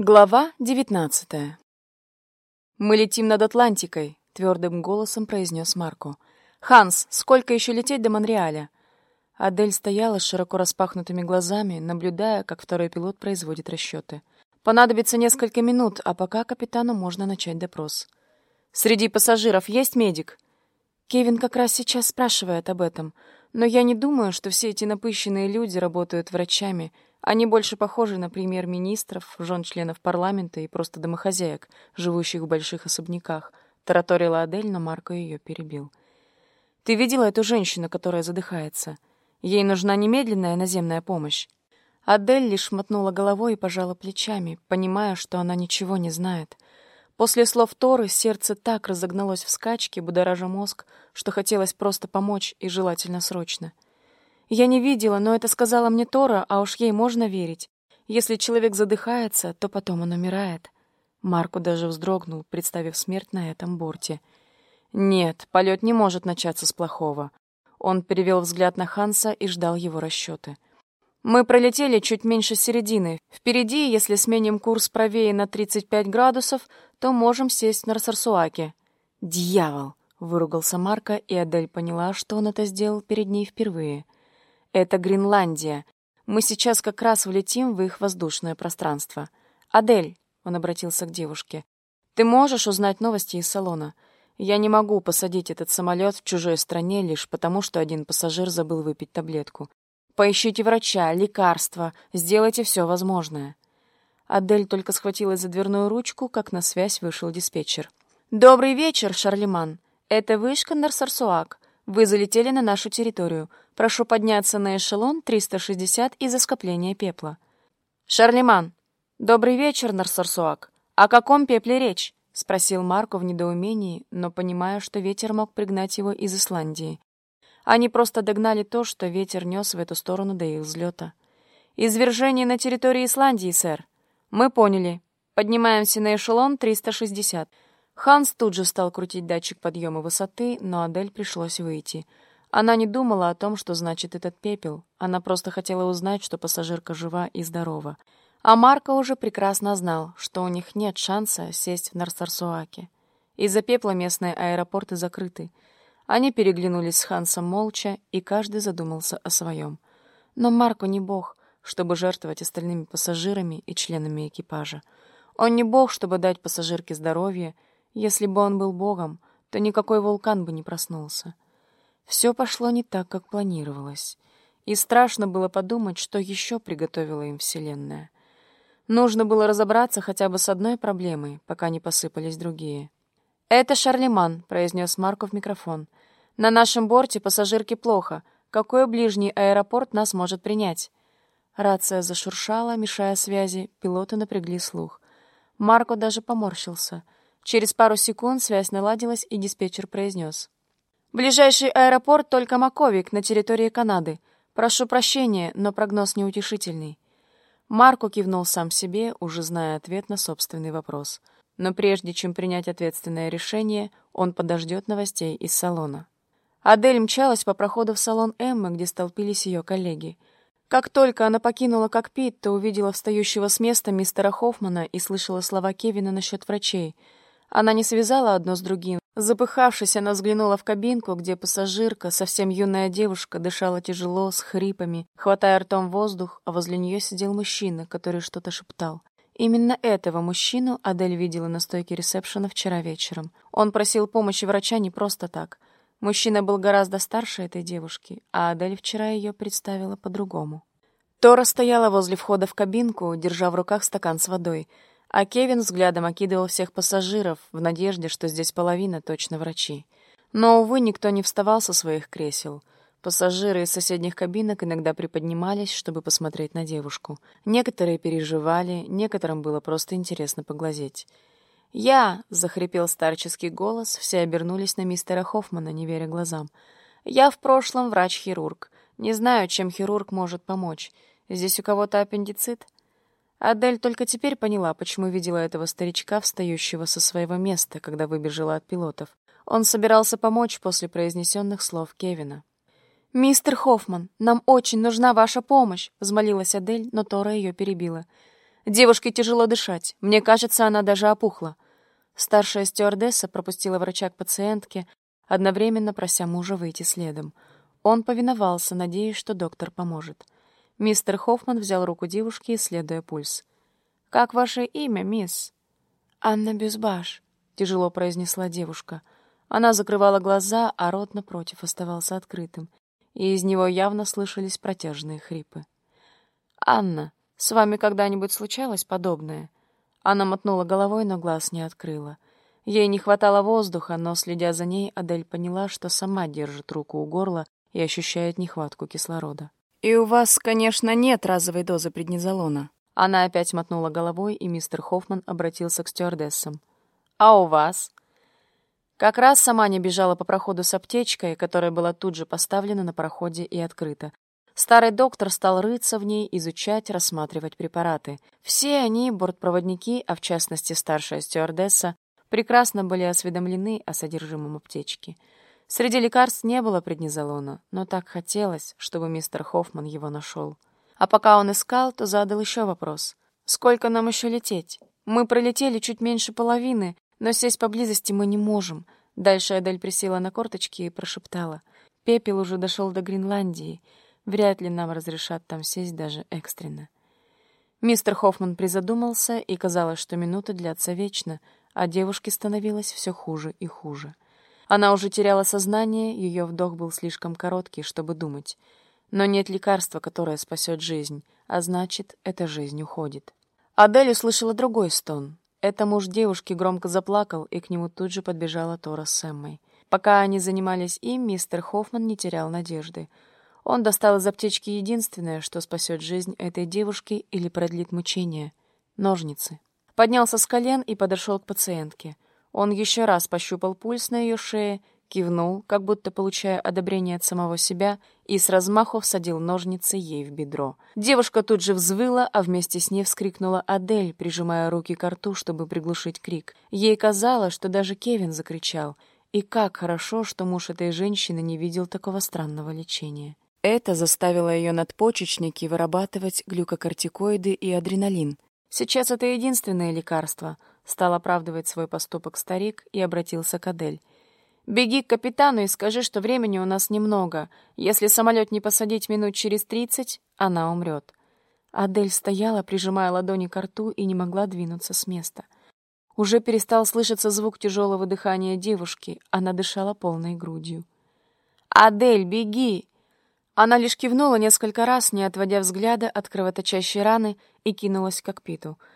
Глава девятнадцатая. «Мы летим над Атлантикой», — твердым голосом произнес Марко. «Ханс, сколько еще лететь до Монреаля?» Адель стояла с широко распахнутыми глазами, наблюдая, как второй пилот производит расчеты. «Понадобится несколько минут, а пока капитану можно начать допрос». «Среди пассажиров есть медик?» Кевин как раз сейчас спрашивает об этом, но я не думаю, что все эти напыщенные люди работают врачами — они больше похожи на премьер-министров, жен членов парламента и просто домохозяек, живущих в больших особняках. Тараторила Адель, но Марко ее перебил. «Ты видела эту женщину, которая задыхается? Ей нужна немедленная наземная помощь». Адель лишь мотнула головой и пожала плечами, понимая, что она ничего не знает. После слов Торы сердце так разогналось в скачке, будоража мозг, что хотелось просто помочь и желательно срочно. Я не видела, но это сказала мне Тора, а уж ей можно верить. Если человек задыхается, то потом он умирает. Марко даже вздрогнул, представив смерть на этом борте. Нет, полет не может начаться с плохого. Он перевел взгляд на Ханса и ждал его расчеты. Мы пролетели чуть меньше середины. Впереди, если сменим курс правее на 35 градусов, то можем сесть на Росарсуаке. Дьявол! Выругался Марко, и Адель поняла, что он это сделал перед ней впервые — это Гренландия. Мы сейчас как раз влетим в их воздушное пространство. Адель, он обратился к девушке, ты можешь узнать новости из салона? Я не могу посадить этот самолет в чужой стране лишь потому, что один пассажир забыл выпить таблетку. Поищите врача, лекарства, сделайте все возможное. Адель только схватилась за дверную ручку, как на связь вышел диспетчер. «Добрый вечер, Шарлеман. Это вышка Нарсарсуак. Вы залетели на нашу территорию. Прошу подняться на эшелон 360 из-за скопления пепла. Шарлеман. Добрый вечер, Нарсарсуак. О каком пепле речь? спросил Марко в недоумении, но понимая, что ветер мог пригнать его из Исландии. Они просто догнали то, что ветер нес в эту сторону до их взлета. «Извержение на территории Исландии, сэр». «Мы поняли. Поднимаемся на эшелон 360. Ханс тут же стал крутить датчик подъема высоты, но Адель пришлось выйти. Она не думала о том, что значит этот пепел. Она просто хотела узнать, что пассажирка жива и здорова. А Марко уже прекрасно знал, что у них нет шанса сесть в Нарсарсуаке. Из-за пепла местные аэропорты закрыты. Они переглянулись с Хансом молча, и каждый задумался о своем. Но Марко не бог, чтобы жертвовать остальными пассажирами и членами экипажа. Он не бог, чтобы дать пассажирке здоровье, если бы он был богом, то никакой вулкан бы не проснулся. Все пошло не так, как планировалось, и страшно было подумать, что еще приготовила им Вселенная. Нужно было разобраться хотя бы с одной проблемой, пока не посыпались другие. «Это Шарлеман», — произнес Марко в микрофон. «На нашем борте пассажирке плохо. Какой ближний аэропорт нас может принять?» Рация зашуршала, мешая связи, пилоты напрягли слух. Марко даже поморщился — Через пару секунд связь наладилась, и диспетчер произнес. «Ближайший аэропорт только Маковик на территории Канады. Прошу прощения, но прогноз неутешительный». Марко кивнул сам себе, уже зная ответ на собственный вопрос. Но прежде чем принять ответственное решение, он подождет новостей из салона. Адель мчалась по проходу в салон Эммы, где столпились ее коллеги. Как только она покинула кокпит, то увидела встающего с места мистера Хоффмана и слышала слова Кевина насчет врачей — она не связала одно с другим. Запыхавшись, она взглянула в кабинку, где пассажирка, совсем юная девушка, дышала тяжело, с хрипами, хватая ртом воздух, а возле нее сидел мужчина, который что-то шептал. Именно этого мужчину Адель видела на стойке ресепшена вчера вечером. Он просил помощи врача не просто так. Мужчина был гораздо старше этой девушки, а Адель вчера ее представила по-другому. Тора стояла возле входа в кабинку, держа в руках стакан с водой — а Кевин взглядом окидывал всех пассажиров в надежде, что здесь половина точно врачи. Но, увы, никто не вставал со своих кресел. Пассажиры из соседних кабинок иногда приподнимались, чтобы посмотреть на девушку. Некоторые переживали, некоторым было просто интересно поглазеть. «Я!» — захрипел старческий голос, все обернулись на мистера Хоффмана, не веря глазам. «Я в прошлом врач-хирург. Не знаю, чем хирург может помочь. Здесь у кого-то аппендицит?» Адель только теперь поняла, почему видела этого старичка, встающего со своего места, когда выбежала от пилотов. Он собирался помочь после произнесенных слов Кевина. «Мистер Хоффман, нам очень нужна ваша помощь», — взмолилась Адель, но Тора ее перебила. Девушке тяжело дышать. Мне кажется, она даже опухла. Старшая стюардесса пропустила врача к пациентке, одновременно прося мужа выйти следом. Он повиновался, надеясь, что доктор поможет. Мистер Хоффман взял руку девушки, исследуя пульс. «Как ваше имя, мисс?» «Анна Бюзбаш», — тяжело произнесла девушка. Она закрывала глаза, а рот напротив оставался открытым, и из него явно слышались протяжные хрипы. «Анна, с вами когда-нибудь случалось подобное?» Она мотнула головой, но глаз не открыла. Ей не хватало воздуха, но, следя за ней, Адель поняла, что сама держит руку у горла и ощущает нехватку кислорода. «И у вас, конечно, нет разовой дозы преднизолона». Она опять мотнула головой, и мистер Хоффман обратился к стюардессам. «А у вас?» Как раз сама не бежала по проходу с аптечкой, которая была тут же поставлена на проходе и открыта. Старый доктор стал рыться в ней, изучать, рассматривать препараты. Все они, бортпроводники, а в частности старшая стюардесса, прекрасно были осведомлены о содержимом аптечки. Среди лекарств не было преднизолона, но так хотелось, чтобы мистер Хоффман его нашел. А пока он искал, то задал еще вопрос. «Сколько нам еще лететь? Мы пролетели чуть меньше половины, но сесть поблизости мы не можем». Дальше Адель присела на корточки и прошептала. «Пепел уже дошел до Гренландии. Вряд ли нам разрешат там сесть даже экстренно». Мистер Хоффман призадумался, и казалось, что минуты длятся вечно, а девушке становилось все хуже и хуже. Она уже теряла сознание, ее вдох был слишком короткий, чтобы думать. Но нет лекарства, которое спасет жизнь, а значит, эта жизнь уходит. Адель услышала другой стон. Это муж девушки громко заплакал, и к нему тут же подбежала Тора с Эммой. Пока они занимались им, мистер Хоффман не терял надежды. Он достал из аптечки единственное, что спасет жизнь этой девушки или продлит мучение — ножницы. Поднялся с колен и подошел к пациентке — он еще раз пощупал пульс на ее шее, кивнул, как будто получая одобрение от самого себя, и с размаху всадил ножницы ей в бедро. Девушка тут же взвыла, а вместе с ней вскрикнула Адель, прижимая руки к рту, чтобы приглушить крик. Ей казалось, что даже Кевин закричал. И как хорошо, что муж этой женщины не видел такого странного лечения. Это заставило ее надпочечники вырабатывать глюкокортикоиды и адреналин. Сейчас это единственное лекарство — Стал оправдывать свой поступок старик и обратился к Адель. «Беги к капитану и скажи, что времени у нас немного. Если самолет не посадить минут через тридцать, она умрет». Адель стояла, прижимая ладони к рту, и не могла двинуться с места. Уже перестал слышаться звук тяжелого дыхания девушки, она дышала полной грудью. «Адель, беги!» Она лишь кивнула несколько раз, не отводя взгляда от кровоточащей раны, и кинулась к кокпиту —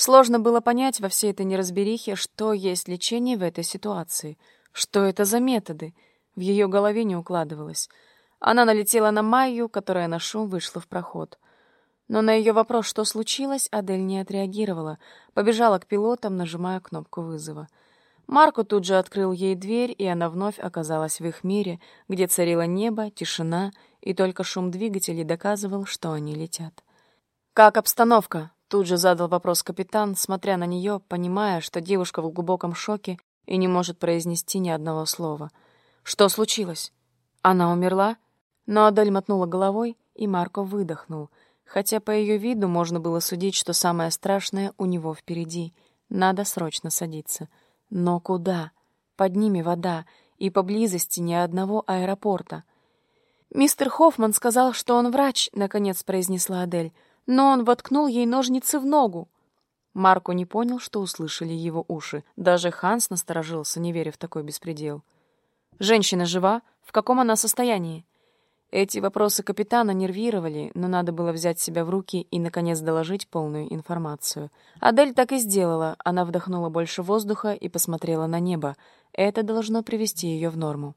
Сложно было понять во всей этой неразберихе, что есть лечение в этой ситуации, что это за методы. В ее голове не укладывалось. Она налетела на Майю, которая на шум вышла в проход. Но на ее вопрос, что случилось, Адель не отреагировала, побежала к пилотам, нажимая кнопку вызова. Марко тут же открыл ей дверь, и она вновь оказалась в их мире, где царило небо, тишина, и только шум двигателей доказывал, что они летят. «Как обстановка?» Тут же задал вопрос капитан, смотря на нее, понимая, что девушка в глубоком шоке и не может произнести ни одного слова. «Что случилось? Она умерла?» Но Адель мотнула головой, и Марко выдохнул, хотя по ее виду можно было судить, что самое страшное у него впереди. Надо срочно садиться. Но куда? Под ними вода, и поблизости ни одного аэропорта. «Мистер Хоффман сказал, что он врач», — наконец произнесла Адель но он воткнул ей ножницы в ногу. Марко не понял, что услышали его уши. Даже Ханс насторожился, не веря в такой беспредел. «Женщина жива? В каком она состоянии?» Эти вопросы капитана нервировали, но надо было взять себя в руки и, наконец, доложить полную информацию. Адель так и сделала. Она вдохнула больше воздуха и посмотрела на небо. Это должно привести ее в норму.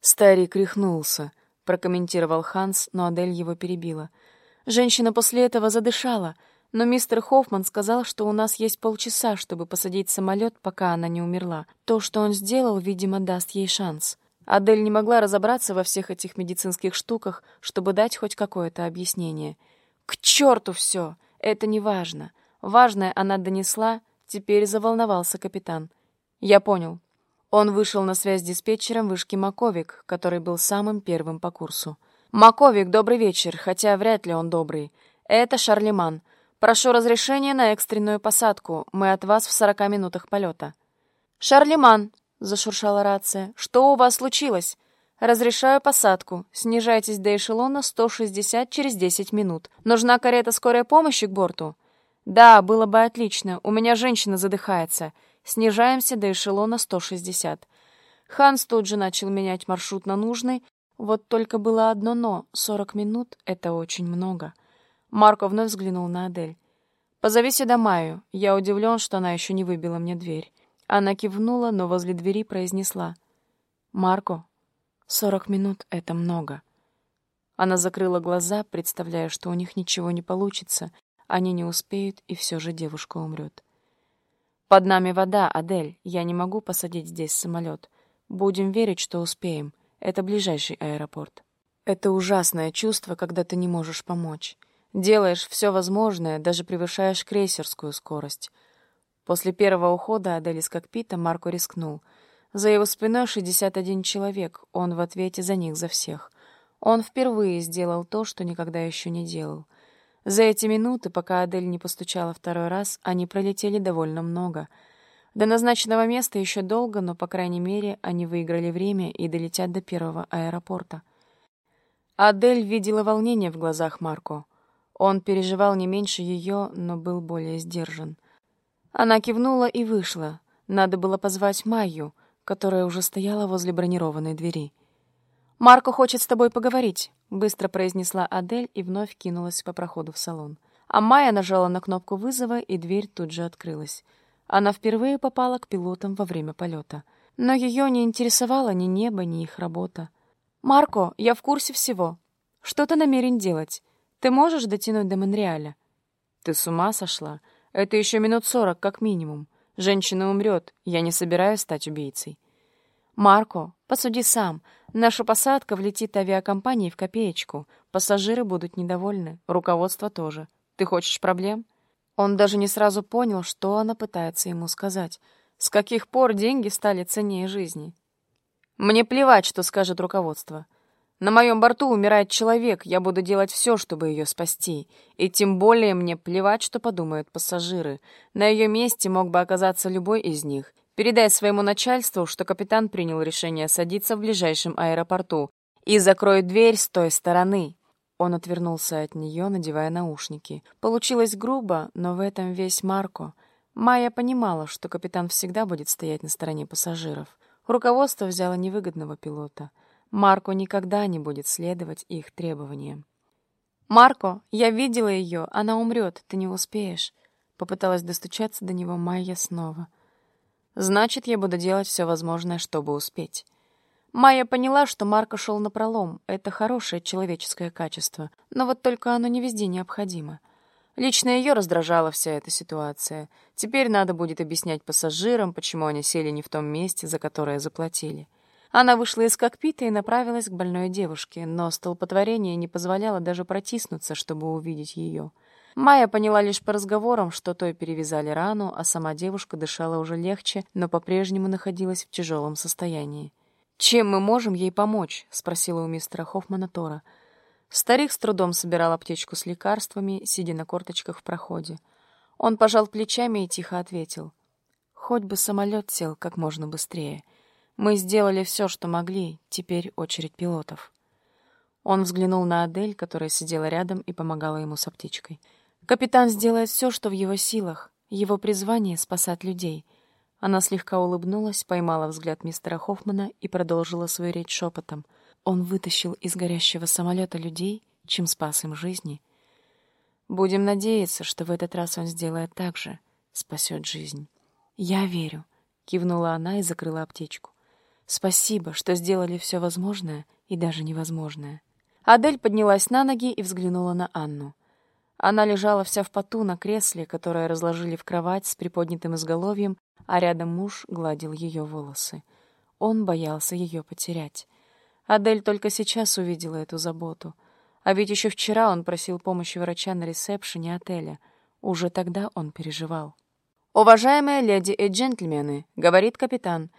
«Старик рехнулся», — прокомментировал Ханс, но Адель его перебила — Женщина после этого задышала, но мистер Хоффман сказал, что у нас есть полчаса, чтобы посадить самолет, пока она не умерла. То, что он сделал, видимо, даст ей шанс. Адель не могла разобраться во всех этих медицинских штуках, чтобы дать хоть какое-то объяснение. «К черту все! Это не важно. Важное она донесла, теперь заволновался капитан. Я понял. Он вышел на связь с диспетчером вышки Маковик, который был самым первым по курсу. «Маковик, добрый вечер, хотя вряд ли он добрый. Это Шарлеман. Прошу разрешения на экстренную посадку. Мы от вас в 40 минутах полета». «Шарлеман», — зашуршала рация, — «что у вас случилось?» «Разрешаю посадку. Снижайтесь до эшелона 160 через 10 минут. Нужна карета скорой помощи к борту?» «Да, было бы отлично. У меня женщина задыхается. Снижаемся до эшелона 160». Ханс тут же начал менять маршрут на нужный. Вот только было одно «но». 40 минут — это очень много. Марко вновь взглянул на Адель. «Позови сюда Майю. Я удивлен, что она еще не выбила мне дверь». Она кивнула, но возле двери произнесла. «Марко, сорок минут — это много». Она закрыла глаза, представляя, что у них ничего не получится, они не успеют, и все же девушка умрет. «Под нами вода, Адель. Я не могу посадить здесь самолет. Будем верить, что успеем. Это ближайший аэропорт». Это ужасное чувство, когда ты не можешь помочь. Делаешь все возможное, даже превышаешь крейсерскую скорость. После первого ухода Адель из кокпита Марко рискнул. За его спиной 61 человек, он в ответе за них, за всех. Он впервые сделал то, что никогда еще не делал. За эти минуты, пока Адель не постучала второй раз, они пролетели довольно много. До назначенного места еще долго, но, по крайней мере, они выиграли время и долетят до первого аэропорта. Адель видела волнение в глазах Марко. Он переживал не меньше ее, но был более сдержан. Она кивнула и вышла. Надо было позвать Майю, которая уже стояла возле бронированной двери. «Марко хочет с тобой поговорить», — быстро произнесла Адель и вновь кинулась по проходу в салон. А Майя нажала на кнопку вызова, и дверь тут же открылась. Она впервые попала к пилотам во время полета. Но ее не интересовало ни небо, ни их работа. «Марко, я в курсе всего. Что ты намерен делать? Ты можешь дотянуть до Монреаля?» «Ты с ума сошла? Это еще минут сорок, как минимум. Женщина умрет. Я не собираюсь стать убийцей. Марко, посуди сам. Наша посадка влетит авиакомпании в копеечку. Пассажиры будут недовольны. Руководство тоже. Ты хочешь проблем? Он даже не сразу понял, что она пытается ему сказать. С каких пор деньги стали ценнее жизни? Мне плевать, что скажет руководство. На моем борту умирает человек, я буду делать все, чтобы ее спасти. И тем более мне плевать, что подумают пассажиры. На ее месте мог бы оказаться любой из них. Передай своему начальству, что капитан принял решение садиться в ближайшем аэропорту. И закрой дверь с той стороны. Он отвернулся от нее, надевая наушники. Получилось грубо, но в этом весь Марко. Майя понимала, что капитан всегда будет стоять на стороне пассажиров. Руководство взяло невыгодного пилота — Марко никогда не будет следовать их требованиям. «Марко, я видела ее, она умрет, ты не успеешь», — попыталась достучаться до него Майя снова. «Значит, я буду делать все возможное, чтобы успеть». Майя поняла, что Марко шел на пролом. Это хорошее человеческое качество, но вот только оно не везде необходимо. Лично ее раздражала вся эта ситуация. Теперь надо будет объяснять пассажирам, почему они сели не в том месте, за которое заплатили. Она вышла из кокпита и направилась к больной девушке, но столпотворение не позволяло даже протиснуться, чтобы увидеть ее. Майя поняла лишь по разговорам, что той перевязали рану, а сама девушка дышала уже легче, но по-прежнему находилась в тяжелом состоянии. «Чем мы можем ей помочь?» — спросила у мистера Хоффмана Тора. Старик с трудом собирал аптечку с лекарствами, сидя на корточках в проходе. Он пожал плечами и тихо ответил. «Хоть бы самолет сел как можно быстрее». Мы сделали все, что могли, теперь очередь пилотов. Он взглянул на Адель, которая сидела рядом и помогала ему с аптечкой. Капитан сделает все, что в его силах. Его призвание — спасать людей. Она слегка улыбнулась, поймала взгляд мистера Хоффмана и продолжила свою речь шепотом. Он вытащил из горящего самолета людей, чем спас им жизни. Будем надеяться, что в этот раз он сделает так же, спасет жизнь. «Я верю», — кивнула она и закрыла аптечку. Спасибо, что сделали все возможное и даже невозможное. Адель поднялась на ноги и взглянула на Анну. Она лежала вся в поту на кресле, которое разложили в кровать с приподнятым изголовьем, а рядом муж гладил ее волосы. Он боялся ее потерять. Адель только сейчас увидела эту заботу. А ведь еще вчера он просил помощи врача на ресепшене отеля. Уже тогда он переживал. «Уважаемые леди и джентльмены», — говорит капитан,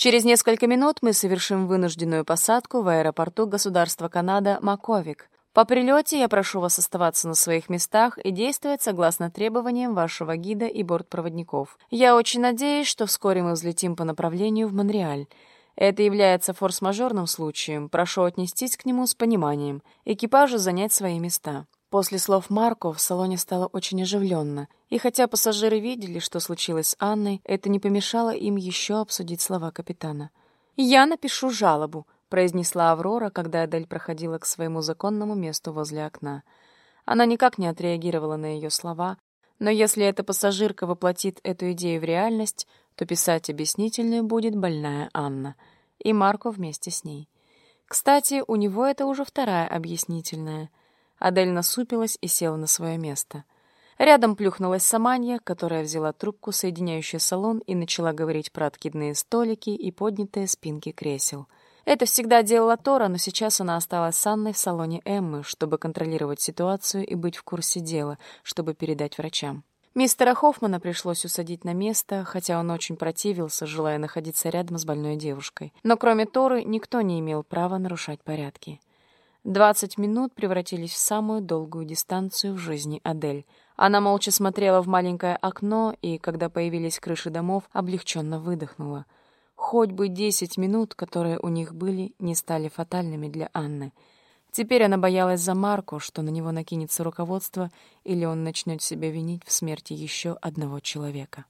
Через несколько минут мы совершим вынужденную посадку в аэропорту государства Канада Маковик. По прилете я прошу вас оставаться на своих местах и действовать согласно требованиям вашего гида и бортпроводников. Я очень надеюсь, что вскоре мы взлетим по направлению в Монреаль. Это является форс-мажорным случаем. Прошу отнестись к нему с пониманием. Экипажу занять свои места. После слов Марко в салоне стало очень оживленно, и хотя пассажиры видели, что случилось с Анной, это не помешало им еще обсудить слова капитана. «Я напишу жалобу», — произнесла Аврора, когда Адель проходила к своему законному месту возле окна. Она никак не отреагировала на ее слова, но если эта пассажирка воплотит эту идею в реальность, то писать объяснительную будет больная Анна, и Марко вместе с ней. Кстати, у него это уже вторая объяснительная — Адель насупилась и села на свое место. Рядом плюхнулась Саманья, которая взяла трубку, соединяющую салон, и начала говорить про откидные столики и поднятые спинки кресел. Это всегда делала Тора, но сейчас она осталась с Анной в салоне Эммы, чтобы контролировать ситуацию и быть в курсе дела, чтобы передать врачам. Мистера Хоффмана пришлось усадить на место, хотя он очень противился, желая находиться рядом с больной девушкой. Но кроме Торы никто не имел права нарушать порядки. Двадцать минут превратились в самую долгую дистанцию в жизни Адель. Она молча смотрела в маленькое окно и, когда появились крыши домов, облегченно выдохнула. Хоть бы десять минут, которые у них были, не стали фатальными для Анны. Теперь она боялась за Марку, что на него накинется руководство или он начнет себя винить в смерти еще одного человека.